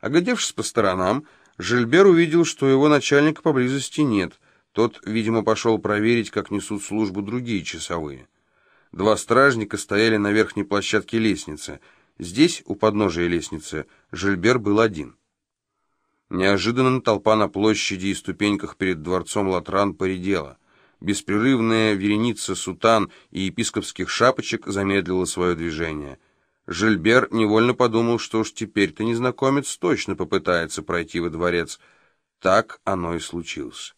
Оглядевшись по сторонам, Жильбер увидел, что его начальника поблизости нет. Тот, видимо, пошел проверить, как несут службу другие часовые. Два стражника стояли на верхней площадке лестницы. Здесь, у подножия лестницы, Жильбер был один. Неожиданно толпа на площади и ступеньках перед дворцом Латран поредела. Беспрерывная вереница сутан и епископских шапочек замедлила свое движение. Жильбер невольно подумал, что уж теперь-то незнакомец точно попытается пройти во дворец. Так оно и случилось.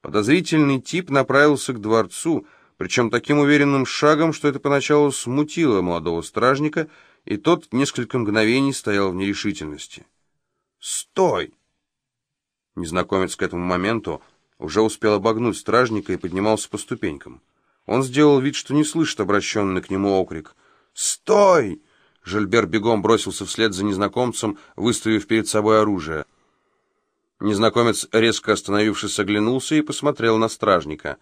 Подозрительный тип направился к дворцу, причем таким уверенным шагом, что это поначалу смутило молодого стражника, и тот несколько мгновений стоял в нерешительности. «Стой!» Незнакомец к этому моменту уже успел обогнуть стражника и поднимался по ступенькам. Он сделал вид, что не слышит обращенный к нему окрик. «Стой!» Жильбер бегом бросился вслед за незнакомцем, выставив перед собой оружие. Незнакомец, резко остановившись, оглянулся и посмотрел на стражника.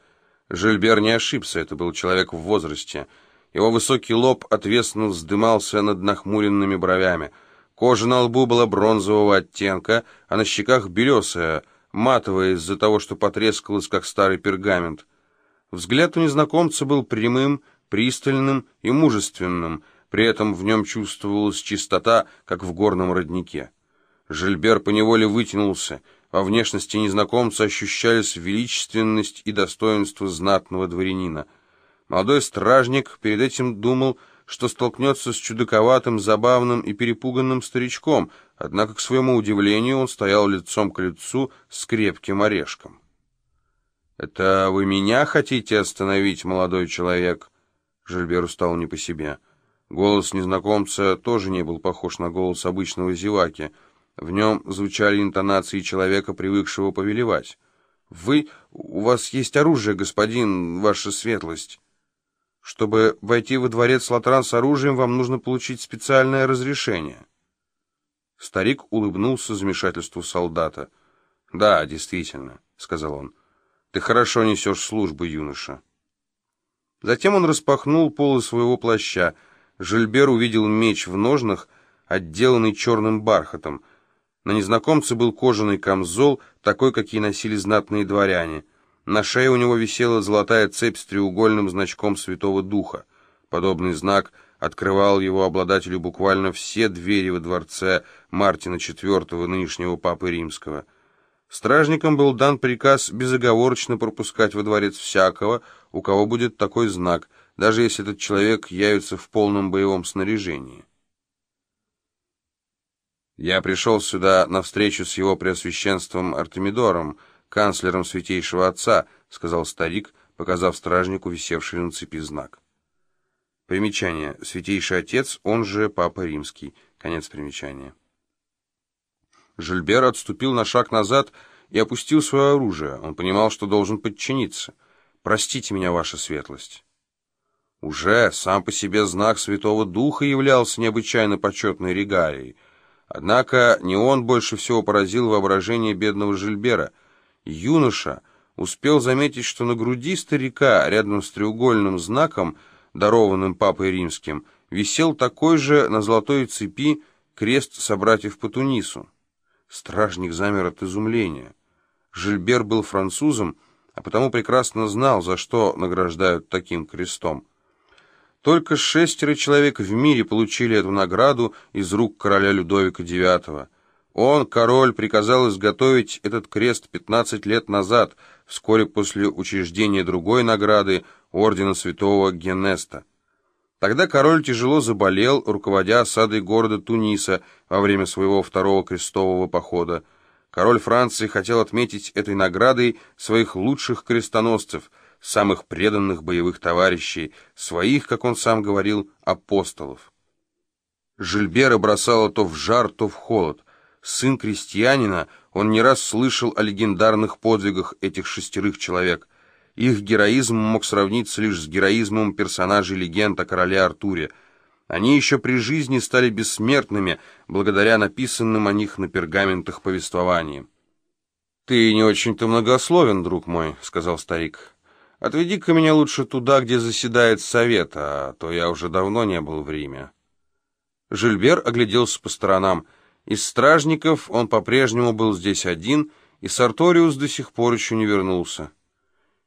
Жильбер не ошибся, это был человек в возрасте. Его высокий лоб отвесно вздымался над нахмуренными бровями — Кожа на лбу была бронзового оттенка, а на щеках белесая, матовая из-за того, что потрескалась, как старый пергамент. Взгляд у незнакомца был прямым, пристальным и мужественным, при этом в нем чувствовалась чистота, как в горном роднике. Жильбер поневоле вытянулся, во внешности незнакомца ощущались величественность и достоинство знатного дворянина. Молодой стражник перед этим думал, что столкнется с чудаковатым, забавным и перепуганным старичком, однако, к своему удивлению, он стоял лицом к лицу с крепким орешком. «Это вы меня хотите остановить, молодой человек?» Жильберу стал не по себе. Голос незнакомца тоже не был похож на голос обычного зеваки. В нем звучали интонации человека, привыкшего повелевать. «Вы... У вас есть оружие, господин, ваша светлость». Чтобы войти во дворец Латран с оружием, вам нужно получить специальное разрешение. Старик улыбнулся замешательству солдата. «Да, действительно», — сказал он, — «ты хорошо несешь службу, юноша». Затем он распахнул полы своего плаща. Жильбер увидел меч в ножнах, отделанный черным бархатом. На незнакомце был кожаный камзол, такой, какие носили знатные дворяне — на шее у него висела золотая цепь с треугольным значком Святого Духа. Подобный знак открывал его обладателю буквально все двери во дворце Мартина IV, нынешнего Папы Римского. Стражникам был дан приказ безоговорочно пропускать во дворец всякого, у кого будет такой знак, даже если этот человек явится в полном боевом снаряжении. Я пришел сюда на встречу с его преосвященством Артемидором, канцлером Святейшего Отца», — сказал старик, показав стражнику висевший на цепи знак. Примечание. Святейший Отец, он же Папа Римский. Конец примечания. Жильбер отступил на шаг назад и опустил свое оружие. Он понимал, что должен подчиниться. «Простите меня, ваша светлость». Уже сам по себе знак Святого Духа являлся необычайно почетной регалией. Однако не он больше всего поразил воображение бедного Жильбера — юноша успел заметить, что на груди старика, рядом с треугольным знаком, дарованным Папой Римским, висел такой же на золотой цепи крест собратьев по Тунису. Стражник замер от изумления. Жильбер был французом, а потому прекрасно знал, за что награждают таким крестом. Только шестеро человек в мире получили эту награду из рук короля Людовика IX. Он, король, приказал изготовить этот крест 15 лет назад, вскоре после учреждения другой награды, ордена святого Генеста. Тогда король тяжело заболел, руководя осадой города Туниса во время своего второго крестового похода. Король Франции хотел отметить этой наградой своих лучших крестоносцев, самых преданных боевых товарищей, своих, как он сам говорил, апостолов. Жильбера бросало то в жар, то в холод сын крестьянина, он не раз слышал о легендарных подвигах этих шестерых человек. Их героизм мог сравниться лишь с героизмом персонажей легенд о короле Артуре. Они еще при жизни стали бессмертными, благодаря написанным о них на пергаментах повествованиям. «Ты не очень-то многословен, друг мой», — сказал старик. «Отведи-ка меня лучше туда, где заседает совет, а то я уже давно не был в Риме». Жильбер огляделся по сторонам — Из стражников он по-прежнему был здесь один, и Сарториус до сих пор еще не вернулся.